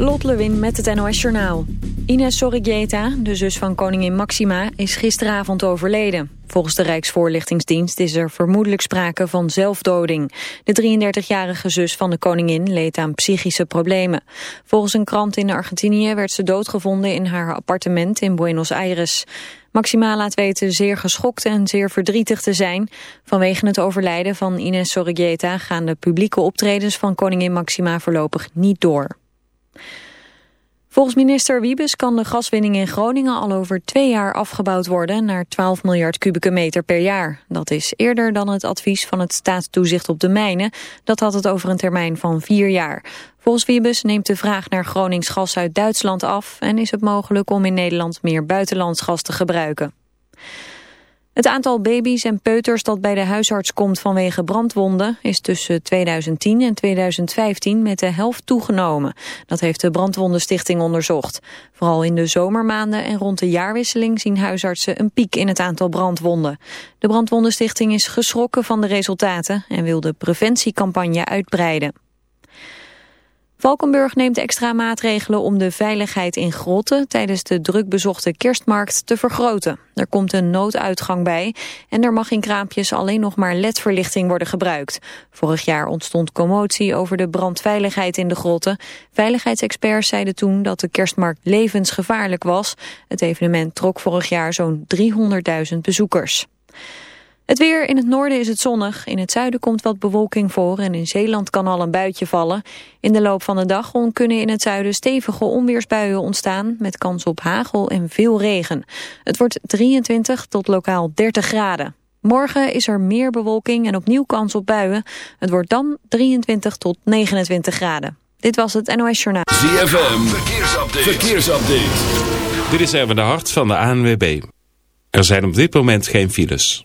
Lot Lewin met het NOS Journaal. Ines Sorigeta, de zus van koningin Maxima, is gisteravond overleden. Volgens de Rijksvoorlichtingsdienst is er vermoedelijk sprake van zelfdoding. De 33-jarige zus van de koningin leed aan psychische problemen. Volgens een krant in Argentinië werd ze doodgevonden in haar appartement in Buenos Aires. Maxima laat weten zeer geschokt en zeer verdrietig te zijn. Vanwege het overlijden van Ines Sorigeta gaan de publieke optredens van koningin Maxima voorlopig niet door. Volgens minister Wiebes kan de gaswinning in Groningen al over twee jaar afgebouwd worden naar 12 miljard kubieke meter per jaar. Dat is eerder dan het advies van het staatstoezicht op de mijnen. Dat had het over een termijn van vier jaar. Volgens Wiebes neemt de vraag naar Gronings gas uit Duitsland af en is het mogelijk om in Nederland meer buitenlands gas te gebruiken. Het aantal baby's en peuters dat bij de huisarts komt vanwege brandwonden is tussen 2010 en 2015 met de helft toegenomen. Dat heeft de Brandwondenstichting onderzocht. Vooral in de zomermaanden en rond de jaarwisseling zien huisartsen een piek in het aantal brandwonden. De Brandwondenstichting is geschrokken van de resultaten en wil de preventiecampagne uitbreiden. Valkenburg neemt extra maatregelen om de veiligheid in grotten tijdens de drukbezochte kerstmarkt te vergroten. Er komt een nooduitgang bij en er mag in kraampjes alleen nog maar ledverlichting worden gebruikt. Vorig jaar ontstond commotie over de brandveiligheid in de grotten. Veiligheidsexperts zeiden toen dat de kerstmarkt levensgevaarlijk was. Het evenement trok vorig jaar zo'n 300.000 bezoekers. Het weer in het noorden is het zonnig. In het zuiden komt wat bewolking voor en in Zeeland kan al een buitje vallen. In de loop van de dag kunnen in het zuiden stevige onweersbuien ontstaan... met kans op hagel en veel regen. Het wordt 23 tot lokaal 30 graden. Morgen is er meer bewolking en opnieuw kans op buien. Het wordt dan 23 tot 29 graden. Dit was het NOS Journaal. ZFM, verkeersupdate. verkeersupdate. Dit is even de hart van de ANWB. Er zijn op dit moment geen files.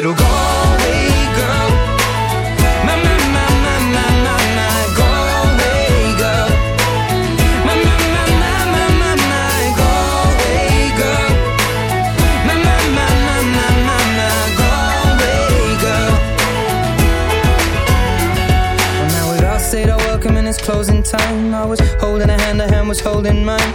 little Galway girl. My, my, my, my, my, my, my Galway girl. My, my, my, my, my, my, my Galway girl. My, my, my, my, my, my, my Galway girl. Well, now we'd all said our welcome and it's closing time. I was holding a hand, her hand was holding mine.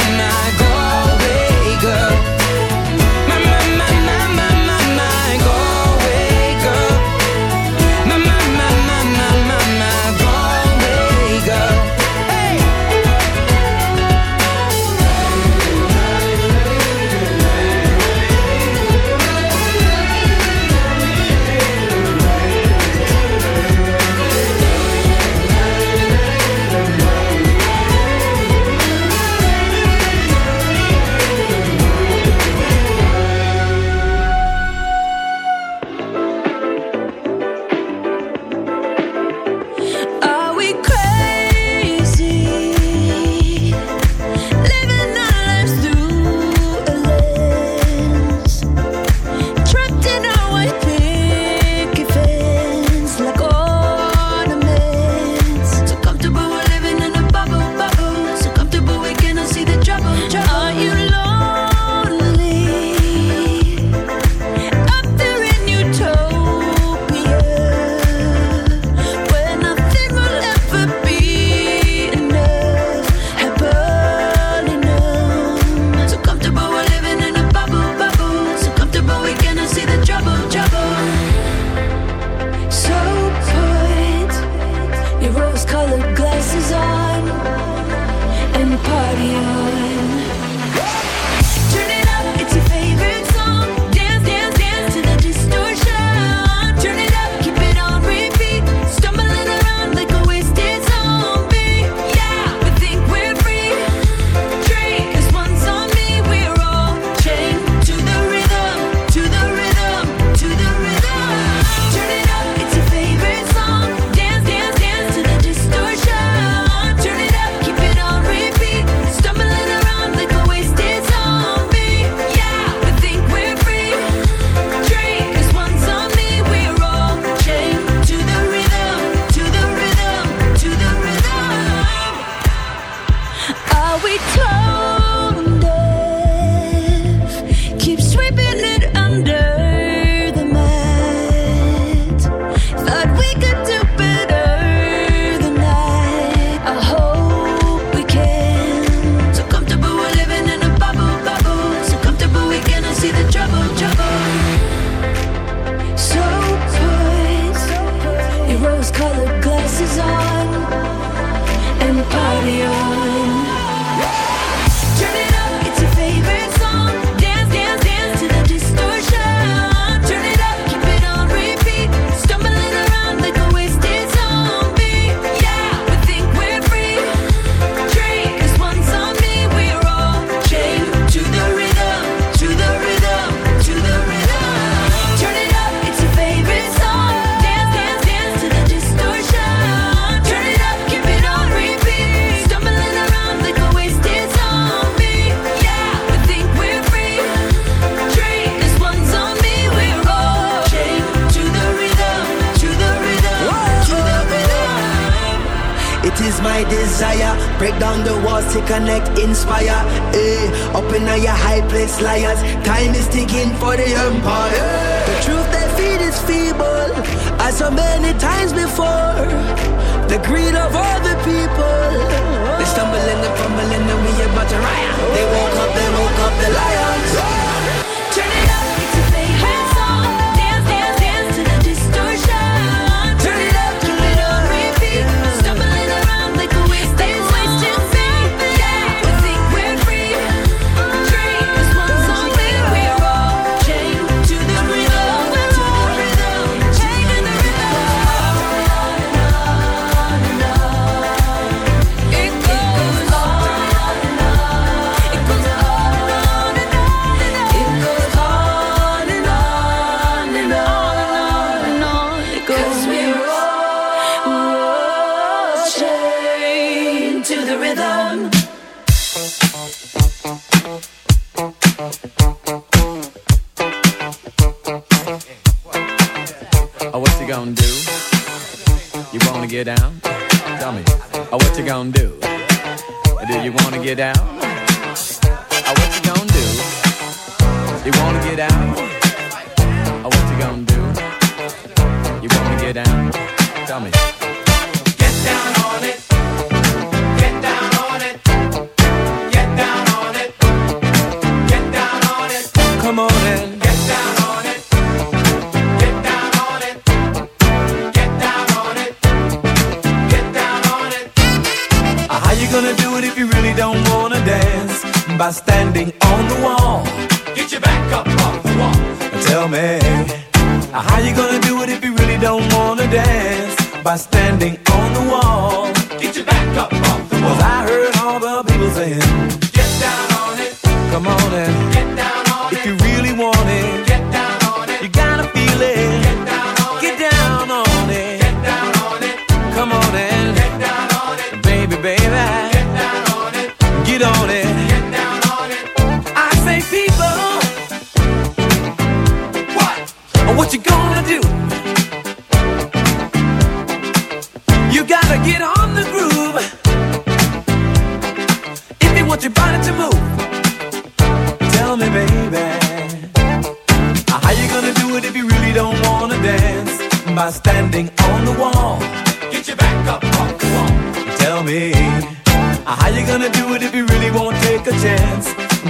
my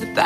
the back.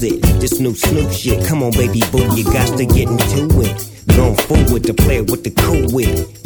Lose it. This new Snoop shit. Come on, baby boo, you got to get into it. Going forward to play with the cool wit.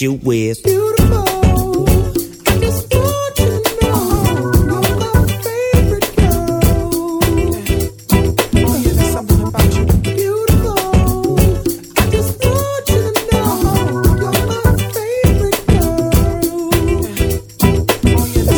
you is. Beautiful. I just brought you know my favorite girl there's something about you Beautiful I just brought you know my favorite girl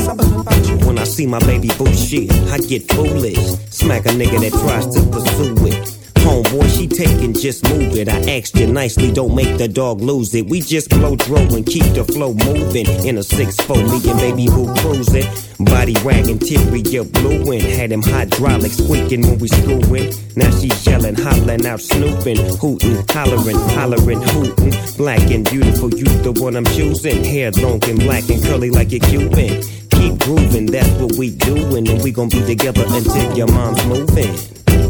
something about you When I see my baby boo shit. I get foolish. Smack a nigga that tries to pursue it. Homeboy, she taking, just move it. I asked you nicely, don't make the dog lose it. We just blow dro and keep the flow moving. In a 6-4, me and baby boo cruising. Body wagging, interior blueing. Had them hydraulics squeaking when we screwing. Now she yelling, hollering out, snooping, hooting, hollering, hollering, hooting. Black and beautiful, you the one I'm choosing. Hair long and black and curly like a Cuban. Keep grooving, that's what we doing. And we gon' be together until your mom's moving.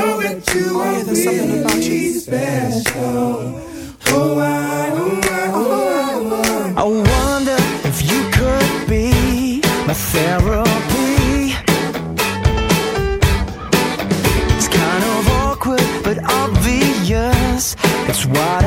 Know that you are really special. Oh, oh, I, oh, I, oh, I, I wonder if you could be my therapy. It's kind of awkward but obvious. It's what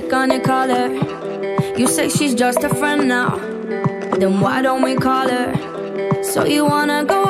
music on your collar. You say she's just a friend now. Then why don't we call her? So you wanna go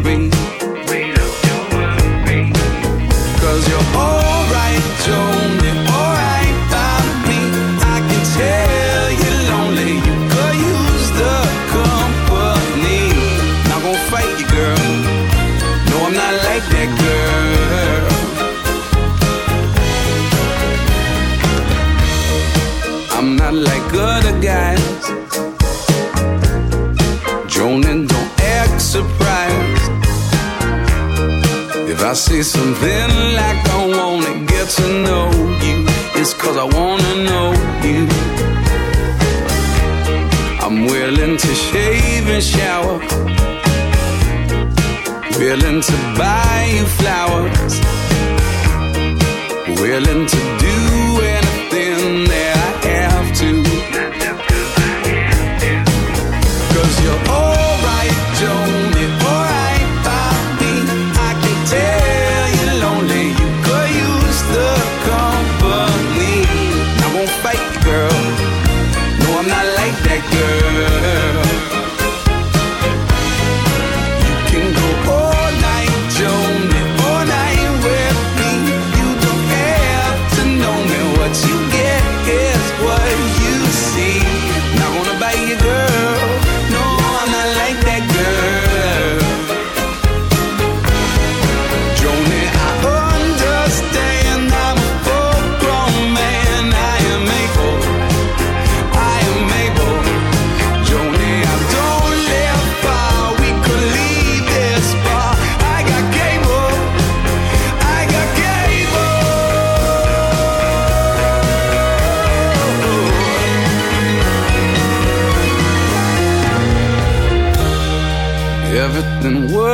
memories say something like I wanna get to know you, it's cause I wanna know you. I'm willing to shave and shower, willing to buy you flowers, willing to do anything that I have to. Cause you're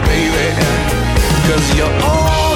baby. Cause you're alright,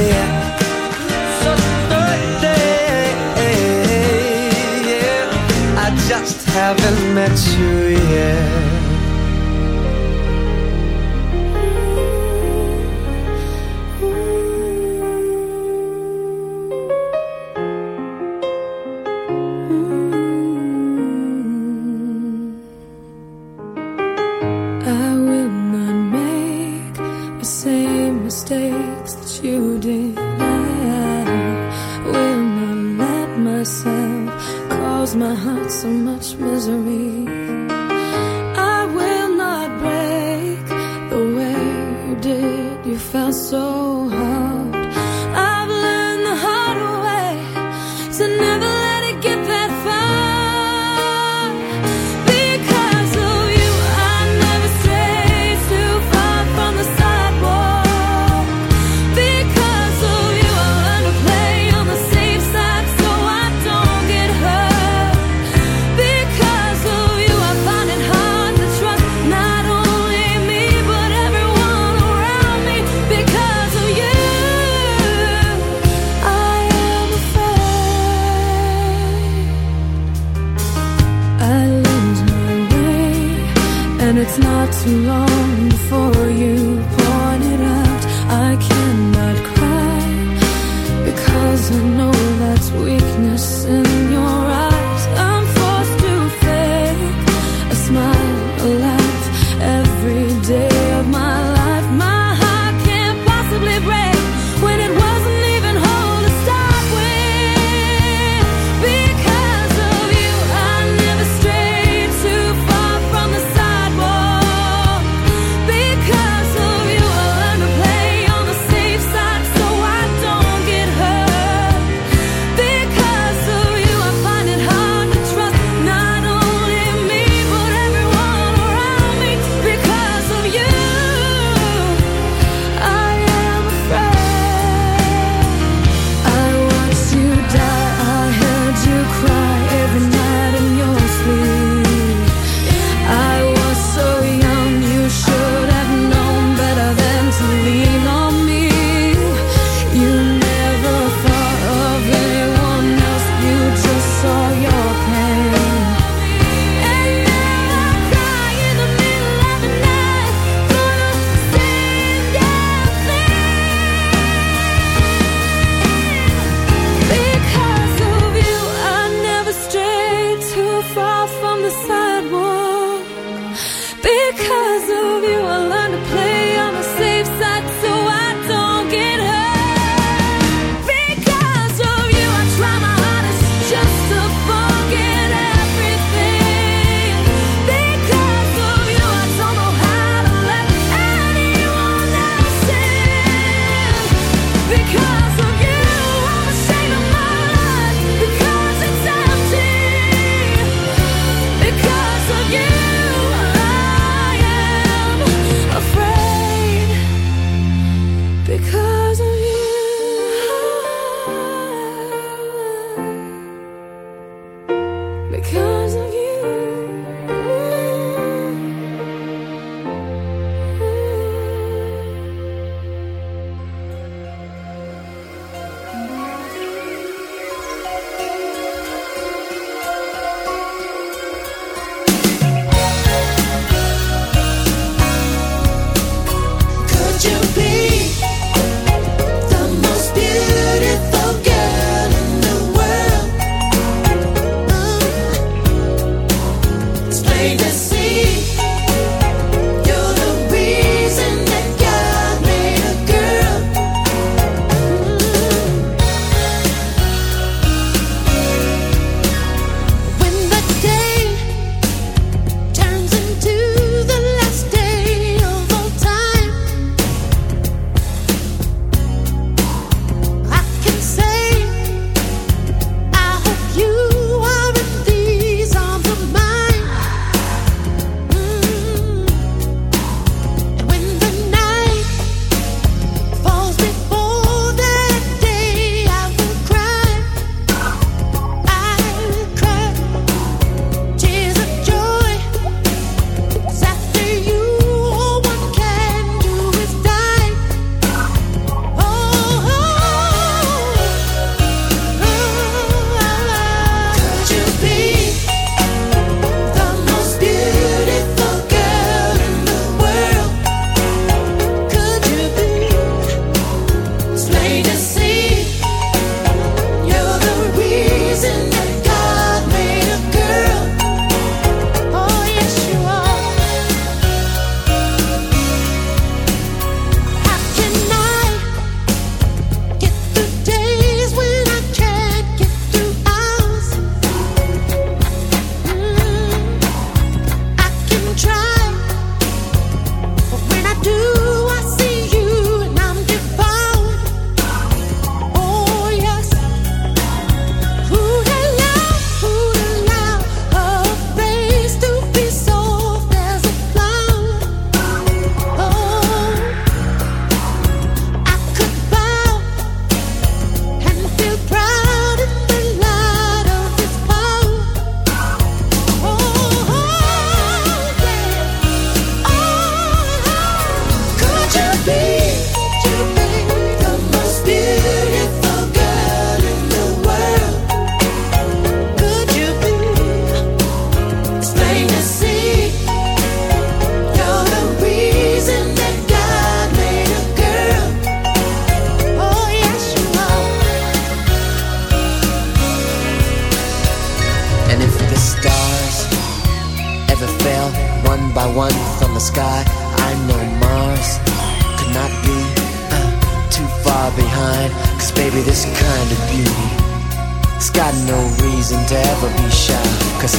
Haven't met you so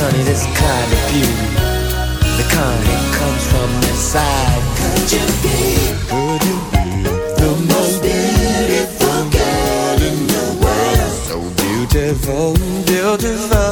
honey, this kind of beauty, the kind that comes from inside. Could you be? Could you be the most beautiful girl in the world? So beautiful, beautiful.